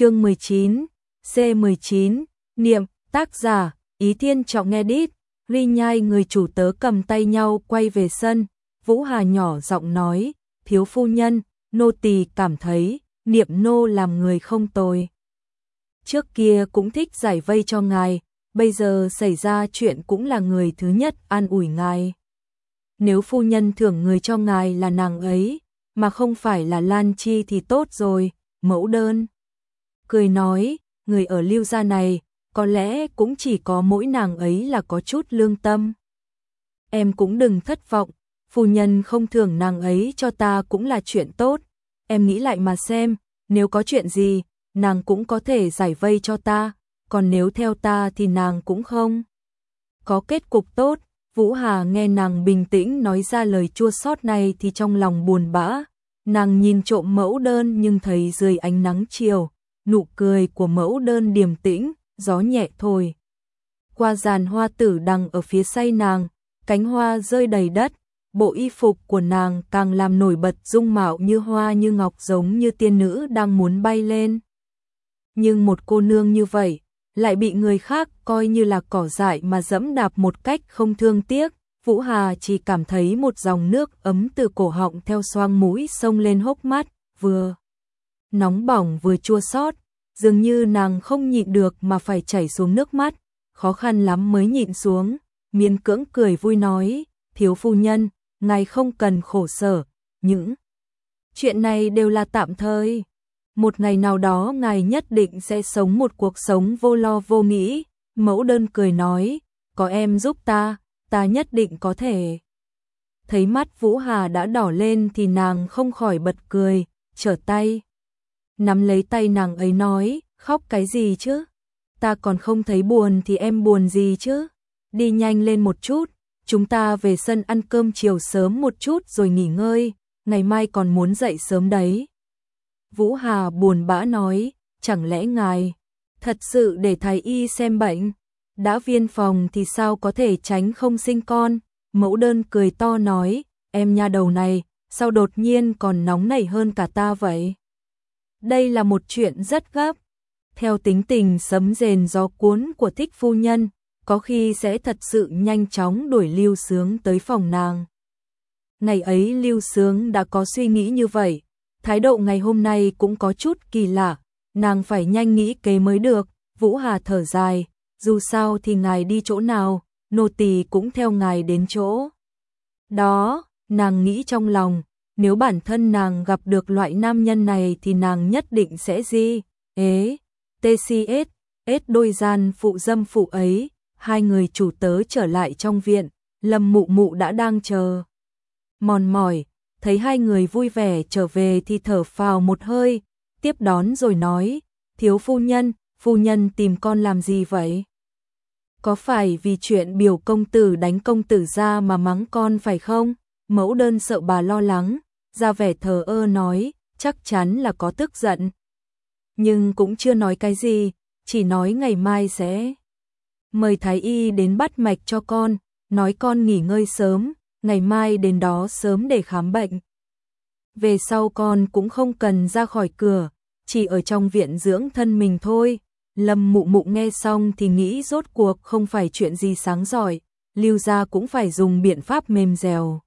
Chương 19, C19, niệm, tác giả, Ý Thiên Trọng nghe đít, ri Nhai người chủ tớ cầm tay nhau quay về sân, Vũ Hà nhỏ giọng nói, thiếu phu nhân, nô tỳ cảm thấy, niệm nô làm người không tồi. Trước kia cũng thích giải vây cho ngài, bây giờ xảy ra chuyện cũng là người thứ nhất an ủi ngài. Nếu phu nhân thưởng người cho ngài là nàng ấy, mà không phải là Lan Chi thì tốt rồi, mẫu đơn. Cười nói, người ở lưu gia này, có lẽ cũng chỉ có mỗi nàng ấy là có chút lương tâm. Em cũng đừng thất vọng, phu nhân không thưởng nàng ấy cho ta cũng là chuyện tốt. Em nghĩ lại mà xem, nếu có chuyện gì, nàng cũng có thể giải vây cho ta, còn nếu theo ta thì nàng cũng không. Có kết cục tốt, Vũ Hà nghe nàng bình tĩnh nói ra lời chua xót này thì trong lòng buồn bã. Nàng nhìn trộm mẫu đơn nhưng thấy dưới ánh nắng chiều, nụ cười của mẫu đơn điềm tĩnh, gió nhẹ thôi. Qua giàn hoa tử đằng ở phía say nàng, cánh hoa rơi đầy đất, bộ y phục của nàng càng làm nổi bật dung mạo như hoa như ngọc giống như tiên nữ đang muốn bay lên. Nhưng một cô nương như vậy, lại bị người khác coi như là cỏ dại mà dẫm đạp một cách không thương tiếc. Vũ Hà chỉ cảm thấy một dòng nước ấm từ cổ họng theo xoang mũi sông lên hốc mắt, vừa nóng bỏng vừa chua xót, dường như nàng không nhịn được mà phải chảy xuống nước mắt, khó khăn lắm mới nhịn xuống, miên cưỡng cười vui nói, thiếu phu nhân, ngài không cần khổ sở, những chuyện này đều là tạm thời. Một ngày nào đó ngài nhất định sẽ sống một cuộc sống vô lo vô nghĩ, mẫu đơn cười nói, có em giúp ta, ta nhất định có thể. Thấy mắt Vũ Hà đã đỏ lên thì nàng không khỏi bật cười, trở tay. Nắm lấy tay nàng ấy nói, khóc cái gì chứ? Ta còn không thấy buồn thì em buồn gì chứ? Đi nhanh lên một chút, chúng ta về sân ăn cơm chiều sớm một chút rồi nghỉ ngơi, ngày mai còn muốn dậy sớm đấy. Vũ Hà buồn bã nói, chẳng lẽ ngài thật sự để thái y xem bệnh? Đã viên phòng thì sao có thể tránh không sinh con? Mẫu đơn cười to nói, em nha đầu này, sao đột nhiên còn nóng nảy hơn cả ta vậy? Đây là một chuyện rất gấp. Theo tính tình sấm rền gió cuốn của thích phu nhân, có khi sẽ thật sự nhanh chóng đuổi lưu sướng tới phòng nàng. Ngày ấy lưu sướng đã có suy nghĩ như vậy, thái độ ngày hôm nay cũng có chút kỳ lạ, nàng phải nhanh nghĩ kế mới được, Vũ Hà thở dài, dù sao thì ngài đi chỗ nào, nô tỳ cũng theo ngài đến chỗ. Đó, nàng nghĩ trong lòng, nếu bản thân nàng gặp được loại nam nhân này thì nàng nhất định sẽ gì? Ế, TCS, S đôi gian phụ dâm phụ ấy, hai người chủ tớ trở lại trong viện, Lâm Mụ Mụ đã đang chờ. Mòn mỏi, thấy hai người vui vẻ trở về thì thở phào một hơi, tiếp đón rồi nói, thiếu phu nhân, phu nhân tìm con làm gì vậy? Có phải vì chuyện biểu công tử đánh công tử ra mà mắng con phải không? Mẫu đơn sợ bà lo lắng, ra vẻ thờ ơ nói, chắc chắn là có tức giận. Nhưng cũng chưa nói cái gì, chỉ nói ngày mai sẽ mời Thái Y đến bắt mạch cho con, nói con nghỉ ngơi sớm, ngày mai đến đó sớm để khám bệnh. Về sau con cũng không cần ra khỏi cửa, chỉ ở trong viện dưỡng thân mình thôi. Lâm mụ mụ nghe xong thì nghĩ rốt cuộc không phải chuyện gì sáng giỏi, lưu ra cũng phải dùng biện pháp mềm dẻo.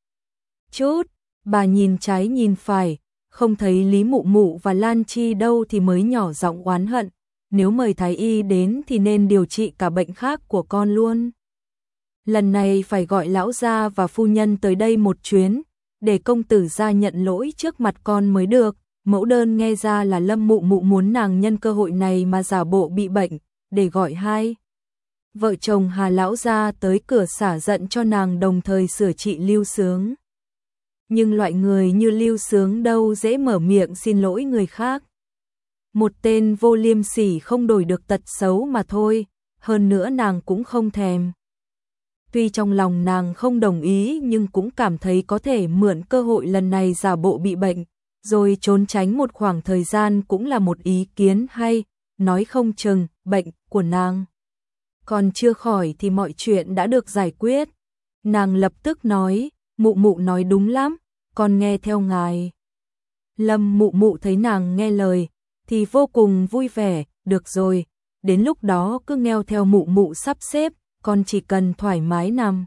Chút, bà nhìn trái nhìn phải, không thấy Lý Mụ Mụ và Lan Chi đâu thì mới nhỏ giọng oán hận, nếu mời Thái Y đến thì nên điều trị cả bệnh khác của con luôn. Lần này phải gọi lão gia và phu nhân tới đây một chuyến, để công tử ra nhận lỗi trước mặt con mới được. Mẫu đơn nghe ra là Lâm Mụ Mụ muốn nàng nhân cơ hội này mà giả bộ bị bệnh, để gọi hai. Vợ chồng Hà Lão ra tới cửa xả giận cho nàng đồng thời sửa trị lưu sướng nhưng loại người như Lưu Sướng đâu dễ mở miệng xin lỗi người khác. Một tên vô liêm sỉ không đổi được tật xấu mà thôi, hơn nữa nàng cũng không thèm. Tuy trong lòng nàng không đồng ý nhưng cũng cảm thấy có thể mượn cơ hội lần này giả bộ bị bệnh, rồi trốn tránh một khoảng thời gian cũng là một ý kiến hay, nói không chừng, bệnh của nàng. Còn chưa khỏi thì mọi chuyện đã được giải quyết. Nàng lập tức nói, mụ mụ nói đúng lắm, con nghe theo ngài. Lâm mụ mụ thấy nàng nghe lời, thì vô cùng vui vẻ, được rồi, đến lúc đó cứ ngheo theo mụ mụ sắp xếp, con chỉ cần thoải mái nằm.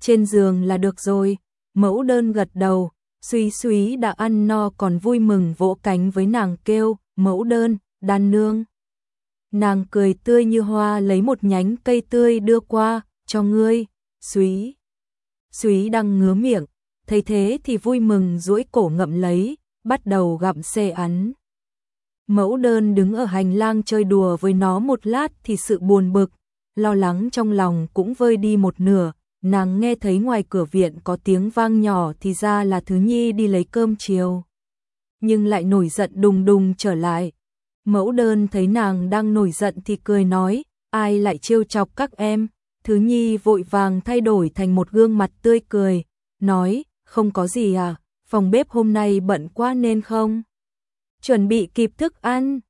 Trên giường là được rồi, mẫu đơn gật đầu, suy suý đã ăn no còn vui mừng vỗ cánh với nàng kêu, mẫu đơn, đan nương. Nàng cười tươi như hoa lấy một nhánh cây tươi đưa qua, cho ngươi, suý. Suý đang ngứa miệng, thấy thế thì vui mừng duỗi cổ ngậm lấy, bắt đầu gặm xê ắn. Mẫu đơn đứng ở hành lang chơi đùa với nó một lát thì sự buồn bực, lo lắng trong lòng cũng vơi đi một nửa, nàng nghe thấy ngoài cửa viện có tiếng vang nhỏ thì ra là Thứ Nhi đi lấy cơm chiều. Nhưng lại nổi giận đùng đùng trở lại. Mẫu đơn thấy nàng đang nổi giận thì cười nói, ai lại trêu chọc các em. Thứ Nhi vội vàng thay đổi thành một gương mặt tươi cười, nói, không có gì à, phòng bếp hôm nay bận quá nên không. Chuẩn bị kịp thức ăn.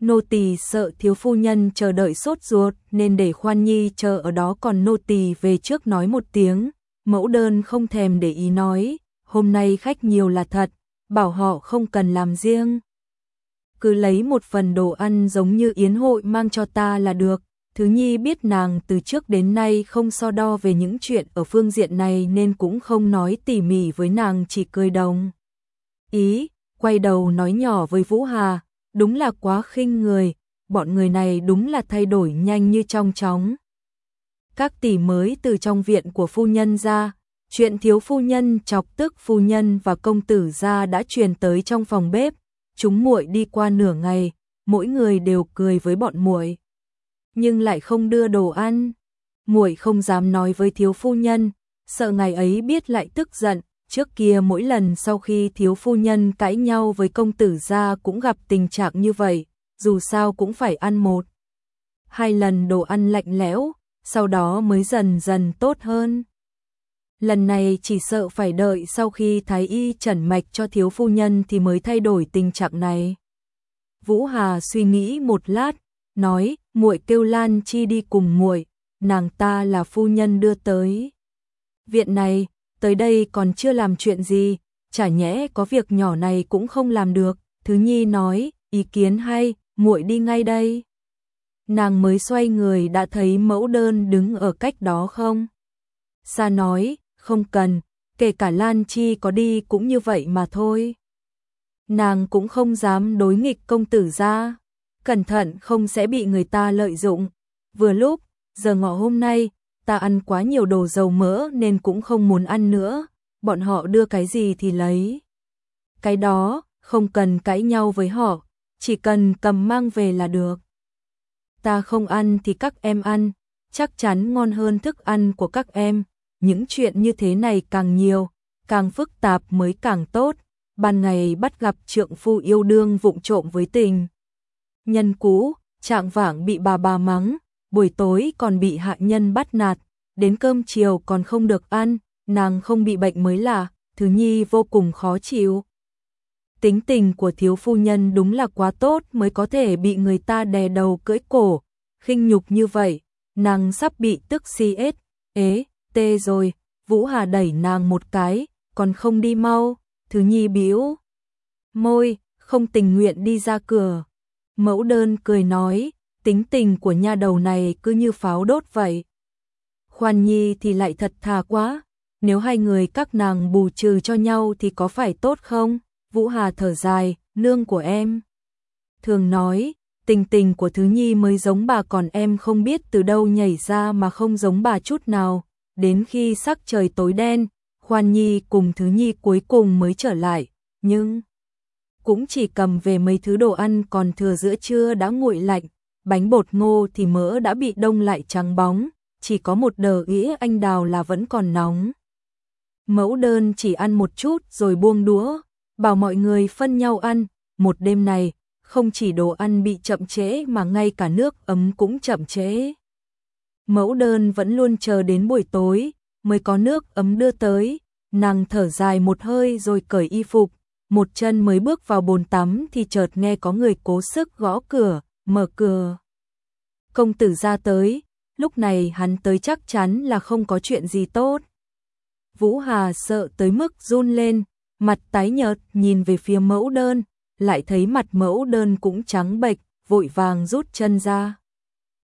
Nô tỳ sợ thiếu phu nhân chờ đợi sốt ruột nên để khoan nhi chờ ở đó còn nô tỳ về trước nói một tiếng. Mẫu đơn không thèm để ý nói, hôm nay khách nhiều là thật, bảo họ không cần làm riêng. Cứ lấy một phần đồ ăn giống như yến hội mang cho ta là được. Thứ Nhi biết nàng từ trước đến nay không so đo về những chuyện ở phương diện này nên cũng không nói tỉ mỉ với nàng chỉ cười đồng. Ý, quay đầu nói nhỏ với Vũ Hà, đúng là quá khinh người, bọn người này đúng là thay đổi nhanh như trong chóng. Các tỷ mới từ trong viện của phu nhân ra, chuyện thiếu phu nhân chọc tức phu nhân và công tử ra đã truyền tới trong phòng bếp, chúng muội đi qua nửa ngày, mỗi người đều cười với bọn muội, nhưng lại không đưa đồ ăn. Muội không dám nói với thiếu phu nhân, sợ ngày ấy biết lại tức giận, Trước kia mỗi lần sau khi thiếu phu nhân cãi nhau với công tử gia cũng gặp tình trạng như vậy, dù sao cũng phải ăn một. Hai lần đồ ăn lạnh lẽo, sau đó mới dần dần tốt hơn. Lần này chỉ sợ phải đợi sau khi thái y trần mạch cho thiếu phu nhân thì mới thay đổi tình trạng này. Vũ Hà suy nghĩ một lát, nói, muội kêu Lan Chi đi cùng muội, nàng ta là phu nhân đưa tới. Viện này, tới đây còn chưa làm chuyện gì, chả nhẽ có việc nhỏ này cũng không làm được. Thứ Nhi nói, ý kiến hay, muội đi ngay đây. Nàng mới xoay người đã thấy mẫu đơn đứng ở cách đó không? Sa nói, không cần, kể cả Lan Chi có đi cũng như vậy mà thôi. Nàng cũng không dám đối nghịch công tử ra, cẩn thận không sẽ bị người ta lợi dụng. Vừa lúc, giờ ngọ hôm nay, ta ăn quá nhiều đồ dầu mỡ nên cũng không muốn ăn nữa, bọn họ đưa cái gì thì lấy. Cái đó, không cần cãi nhau với họ, chỉ cần cầm mang về là được. Ta không ăn thì các em ăn, chắc chắn ngon hơn thức ăn của các em, những chuyện như thế này càng nhiều, càng phức tạp mới càng tốt, ban ngày bắt gặp trượng phu yêu đương vụng trộm với tình. Nhân cũ, trạng vảng bị bà bà mắng, buổi tối còn bị hạ nhân bắt nạt, đến cơm chiều còn không được ăn, nàng không bị bệnh mới là, Thứ Nhi vô cùng khó chịu. Tính tình của thiếu phu nhân đúng là quá tốt mới có thể bị người ta đè đầu cưỡi cổ, khinh nhục như vậy, nàng sắp bị tức si ết, ế, tê rồi, Vũ Hà đẩy nàng một cái, còn không đi mau, Thứ Nhi biếu. Môi, không tình nguyện đi ra cửa. Mẫu đơn cười nói, tính tình của nha đầu này cứ như pháo đốt vậy. Khoan Nhi thì lại thật thà quá, nếu hai người các nàng bù trừ cho nhau thì có phải tốt không? Vũ Hà thở dài, nương của em. Thường nói, tình tình của Thứ Nhi mới giống bà còn em không biết từ đâu nhảy ra mà không giống bà chút nào. Đến khi sắc trời tối đen, Khoan Nhi cùng Thứ Nhi cuối cùng mới trở lại, nhưng cũng chỉ cầm về mấy thứ đồ ăn còn thừa giữa trưa đã nguội lạnh, bánh bột ngô thì mỡ đã bị đông lại trắng bóng, chỉ có một đờ ĩa anh đào là vẫn còn nóng. Mẫu đơn chỉ ăn một chút rồi buông đũa, bảo mọi người phân nhau ăn, một đêm này, không chỉ đồ ăn bị chậm trễ mà ngay cả nước ấm cũng chậm trễ. Mẫu đơn vẫn luôn chờ đến buổi tối, mới có nước ấm đưa tới, nàng thở dài một hơi rồi cởi y phục, một chân mới bước vào bồn tắm thì chợt nghe có người cố sức gõ cửa, mở cửa. Công tử ra tới, lúc này hắn tới chắc chắn là không có chuyện gì tốt. Vũ Hà sợ tới mức run lên, mặt tái nhợt nhìn về phía mẫu đơn, lại thấy mặt mẫu đơn cũng trắng bệch, vội vàng rút chân ra.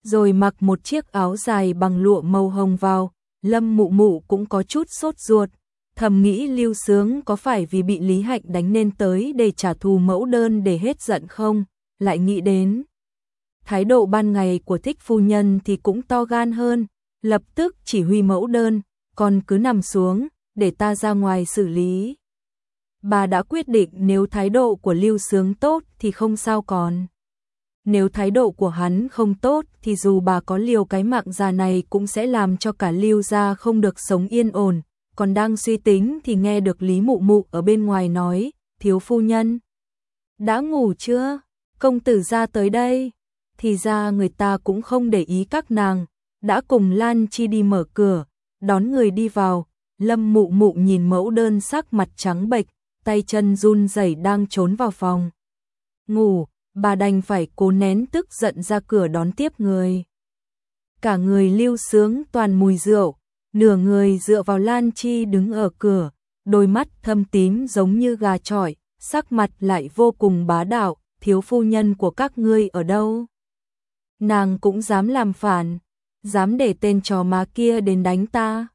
Rồi mặc một chiếc áo dài bằng lụa màu hồng vào, lâm mụ mụ cũng có chút sốt ruột, thầm nghĩ lưu sướng có phải vì bị Lý Hạnh đánh nên tới để trả thù mẫu đơn để hết giận không, lại nghĩ đến. Thái độ ban ngày của thích phu nhân thì cũng to gan hơn, lập tức chỉ huy mẫu đơn, còn cứ nằm xuống, để ta ra ngoài xử lý. Bà đã quyết định nếu thái độ của Lưu Sướng tốt thì không sao còn. Nếu thái độ của hắn không tốt thì dù bà có liều cái mạng già này cũng sẽ làm cho cả Lưu gia không được sống yên ổn. Còn đang suy tính thì nghe được Lý Mụ Mụ ở bên ngoài nói, thiếu phu nhân. Đã ngủ chưa? Công tử ra tới đây. Thì ra người ta cũng không để ý các nàng, đã cùng Lan Chi đi mở cửa, đón người đi vào. Lâm Mụ Mụ nhìn mẫu đơn sắc mặt trắng bệch, tay chân run rẩy đang trốn vào phòng. Ngủ, bà đành phải cố nén tức giận ra cửa đón tiếp người. Cả người lưu sướng toàn mùi rượu, nửa người dựa vào Lan Chi đứng ở cửa, đôi mắt thâm tím giống như gà trọi, sắc mặt lại vô cùng bá đạo, thiếu phu nhân của các ngươi ở đâu? Nàng cũng dám làm phản, dám để tên trò má kia đến đánh ta.